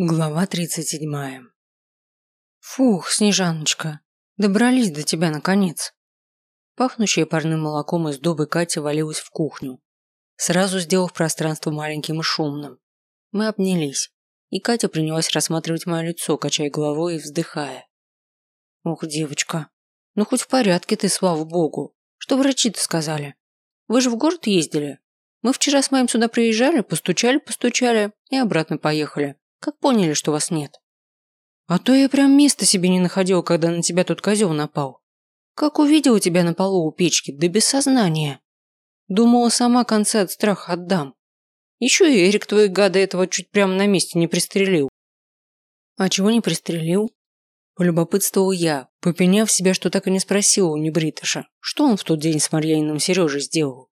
Глава тридцать седьмая. Фух, Снежаночка, добрались до тебя наконец. Пахнущая парным молоком из дубы Катя валилась в кухню, сразу сделав пространство маленьким и шумным. Мы обнялись, и Катя принялась рассматривать мое лицо, качая головой и вздыхая. Ух, девочка, ну хоть в порядке ты, слава богу. Что врачи-то сказали? Вы же в город ездили? Мы вчера с моим сюда приезжали, постучали-постучали и обратно поехали как поняли, что вас нет? А то я прям места себе не находил, когда на тебя тут козел напал. Как увидела тебя на полу у печки, да без сознания. Думала, сама концы от страха отдам. Еще и Эрик твой гада этого чуть прямо на месте не пристрелил. А чего не пристрелил? Полюбопытствовал я, попеняв себя, что так и не спросил у небритыша, что он в тот день с Марьянином Сережей сделал.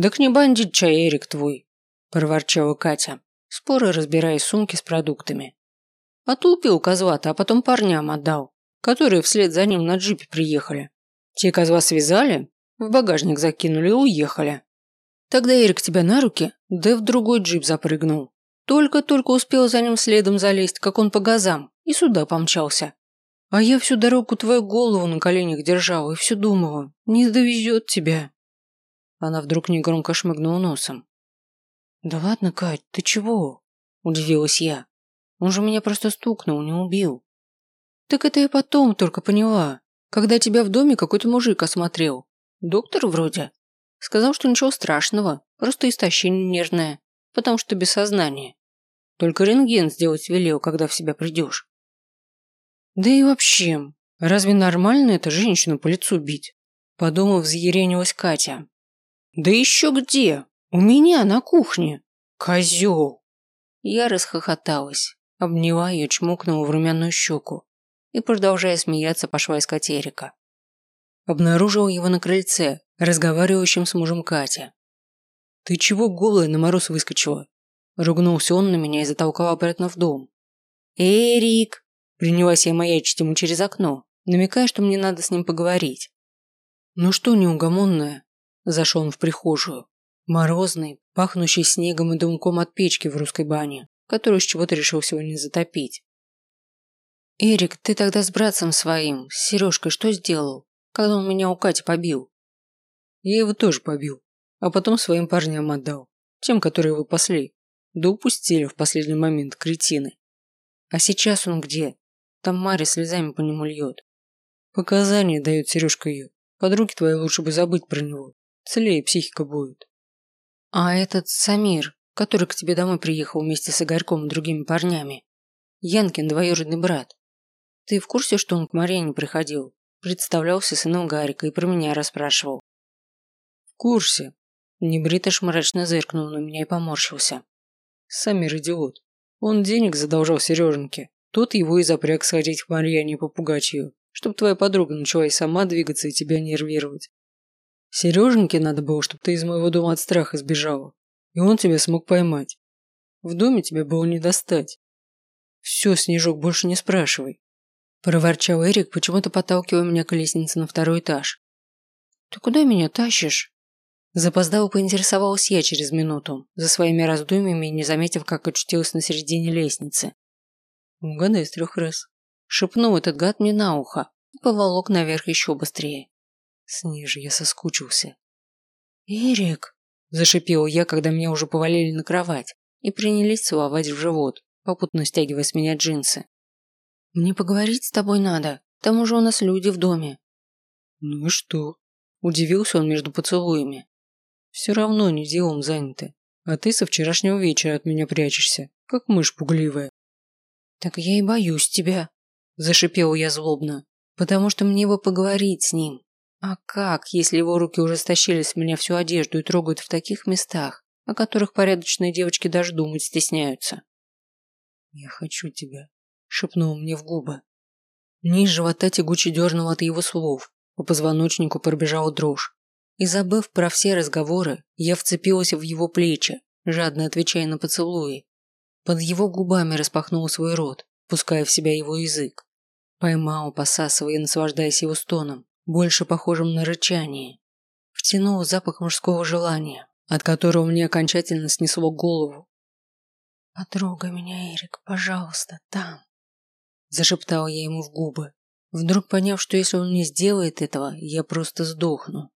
«Так не бандит чай, Эрик твой», – проворчала Катя споры разбирая сумки с продуктами. Отлупил козла-то, а потом парням отдал, которые вслед за ним на джипе приехали. Те козла связали, в багажник закинули и уехали. Тогда Эрик тебя на руки, да в другой джип запрыгнул. Только-только успел за ним следом залезть, как он по газам, и сюда помчался. А я всю дорогу твою голову на коленях держала и все думала, не довезет тебя. Она вдруг негромко шмыгнула носом. «Да ладно, Кать, ты чего?» – удивилась я. «Он же меня просто стукнул, не убил». «Так это я потом только поняла, когда тебя в доме какой-то мужик осмотрел. Доктор вроде. Сказал, что ничего страшного, просто истощение нервное, потому что без сознания. Только рентген сделать велел, когда в себя придешь». «Да и вообще, разве нормально это женщину по лицу бить?» Подумав, взъяренилась Катя. «Да еще где? У меня на кухне. Козел. Я расхохоталась, обняла ее, чмокнула в румяную щеку и, продолжая смеяться, пошла искать Эрика. Обнаружила его на крыльце, разговаривающим с мужем Катя. «Ты чего голая на мороз выскочила?» Ругнулся он на меня и затолкал обратно в дом. «Эрик!» Принялась я маячить ему через окно, намекая, что мне надо с ним поговорить. «Ну что неугомонная?» Зашел он в прихожую. Морозный, пахнущий снегом и дымком от печки в русской бане, которую с чего-то решил сегодня затопить. «Эрик, ты тогда с братцем своим, с Сережкой, что сделал, когда он меня у Кати побил?» «Я его тоже побил, а потом своим парням отдал, тем, которые его пасли. Да упустили в последний момент, кретины. А сейчас он где? Там Марья слезами по нему льет. Показания дает Сережка ее. Подруги твои лучше бы забыть про него. Целее психика будет. А этот Самир, который к тебе домой приехал вместе с Игорьком и другими парнями. Янкин двоюродный брат. Ты в курсе, что он к Марине приходил? Представлялся сыном Гарика и про меня расспрашивал. В курсе. Небритыш мрачно зыркнул на меня и поморщился. Самир идиот. Он денег задолжал Сереженьке. Тот его и запряг сходить к Марьяне ее, чтобы твоя подруга начала и сама двигаться и тебя нервировать. Сереженьке надо было, чтобы ты из моего дома от страха сбежала, и он тебя смог поймать. В доме тебя было не достать. Все, Снежок, больше не спрашивай. Проворчал Эрик, почему-то подталкивая меня к лестнице на второй этаж. Ты куда меня тащишь? Запоздало поинтересовалась я через минуту, за своими раздумьями, не заметив, как очутилась на середине лестницы. Угадай с трех раз. Шепнул этот гад мне на ухо и поволок наверх еще быстрее. Снеже, я соскучился. «Эрик!» – зашипел я, когда меня уже повалили на кровать и принялись целовать в живот, попутно стягивая с меня джинсы. «Мне поговорить с тобой надо, к тому же у нас люди в доме». «Ну и что?» – удивился он между поцелуями. «Все равно не делом заняты, а ты со вчерашнего вечера от меня прячешься, как мышь пугливая». «Так я и боюсь тебя», – зашипел я злобно, «потому что мне бы поговорить с ним». А как, если его руки уже стащили с меня всю одежду и трогают в таких местах, о которых порядочные девочки даже думать стесняются? «Я хочу тебя», — шепнул мне в губы. Низ живота тягуче дернул от его слов, по позвоночнику пробежала дрожь. И забыв про все разговоры, я вцепилась в его плечи, жадно отвечая на поцелуи. Под его губами распахнул свой рот, пуская в себя его язык. Поймал, посасывая и наслаждаясь его стоном больше похожим на рычание. Втянул запах мужского желания, от которого мне окончательно снесло голову. «Потрогай меня, Эрик, пожалуйста, там!» Зашептала я ему в губы, вдруг поняв, что если он не сделает этого, я просто сдохну.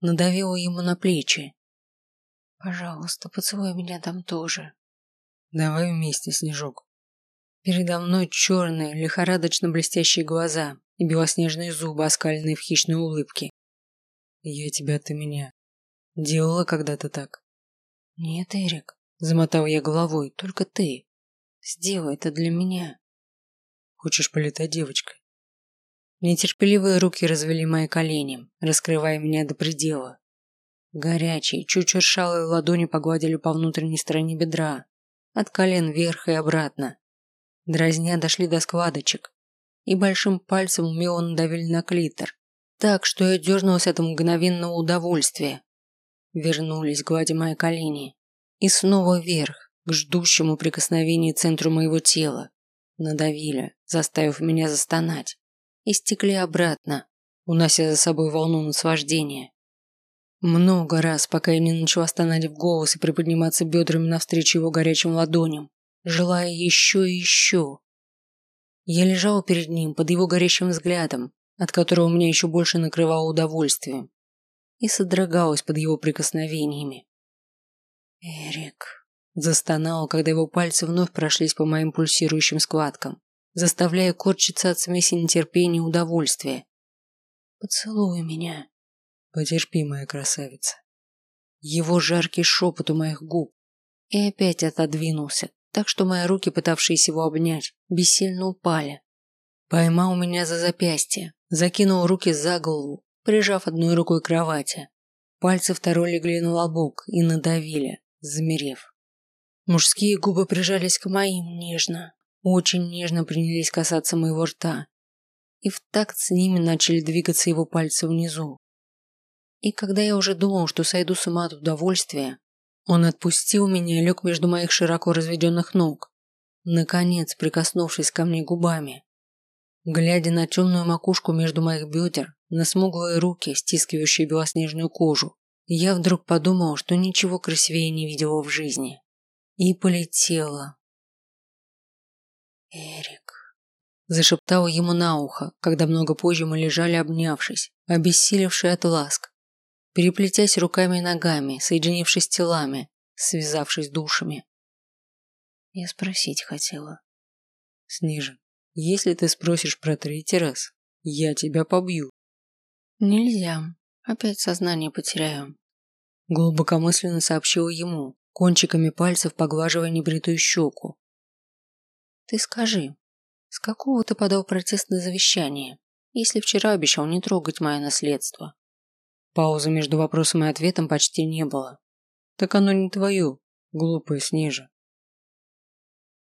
Надавила ему на плечи. «Пожалуйста, поцелуй меня там тоже». «Давай вместе, Снежок». Передо мной черные, лихорадочно блестящие глаза и белоснежные зубы, оскаленные в хищной улыбке. «Я тебя, ты меня. Делала когда-то так?» «Нет, Эрик, Замотал я головой. Только ты. Сделай это для меня. Хочешь полетать девочкой? Нетерпеливые руки развели мои колени, раскрывая меня до предела. Горячие, чуть шершалые ладони погладили по внутренней стороне бедра, от колен вверх и обратно. Дразня дошли до складочек, и большим пальцем умело надавили на клитор, так, что я дернулась от мгновенного удовольствия. Вернулись, гладя мои колени. И снова вверх, к ждущему прикосновению центру моего тела. Надавили, заставив меня застонать. И стекли обратно, унося за собой волну наслаждения. Много раз, пока я не начала стонать в голос и приподниматься бедрами навстречу его горячим ладоням, желая еще и еще. Я лежала перед ним под его горящим взглядом, от которого меня еще больше накрывало удовольствием, и содрогалась под его прикосновениями. «Эрик», – застонал, когда его пальцы вновь прошлись по моим пульсирующим складкам, заставляя корчиться от смеси нетерпения и удовольствия. «Поцелуй меня». «Потерпи, моя красавица». Его жаркий шепот у моих губ. И опять отодвинулся, так что мои руки, пытавшиеся его обнять, бессильно упали. Поймал меня за запястье, закинул руки за голову, прижав одной рукой к кровати. Пальцы второй легли на лобок и надавили, замерев. Мужские губы прижались к моим нежно, очень нежно принялись касаться моего рта, и в такт с ними начали двигаться его пальцы внизу. И когда я уже думал, что сойду с ума от удовольствия, он отпустил меня и лег между моих широко разведенных ног, наконец прикоснувшись ко мне губами. Глядя на темную макушку между моих бедер, на смуглые руки, стискивающие белоснежную кожу, я вдруг подумал, что ничего красивее не видела в жизни. И полетела. «Эрик», – зашептал ему на ухо, когда много позже мы лежали обнявшись, обессилевшие от ласк, переплетясь руками и ногами, соединившись телами, связавшись душами. Я спросить хотела. Снежин, если ты спросишь про третий раз, я тебя побью. Нельзя. Опять сознание потеряю. Глубокомысленно сообщила ему, кончиками пальцев поглаживая небритую щеку. Ты скажи, с какого ты подал протестное завещание, если вчера обещал не трогать мое наследство? Паузы между вопросом и ответом почти не было. Так оно не твое, глупая Снежа.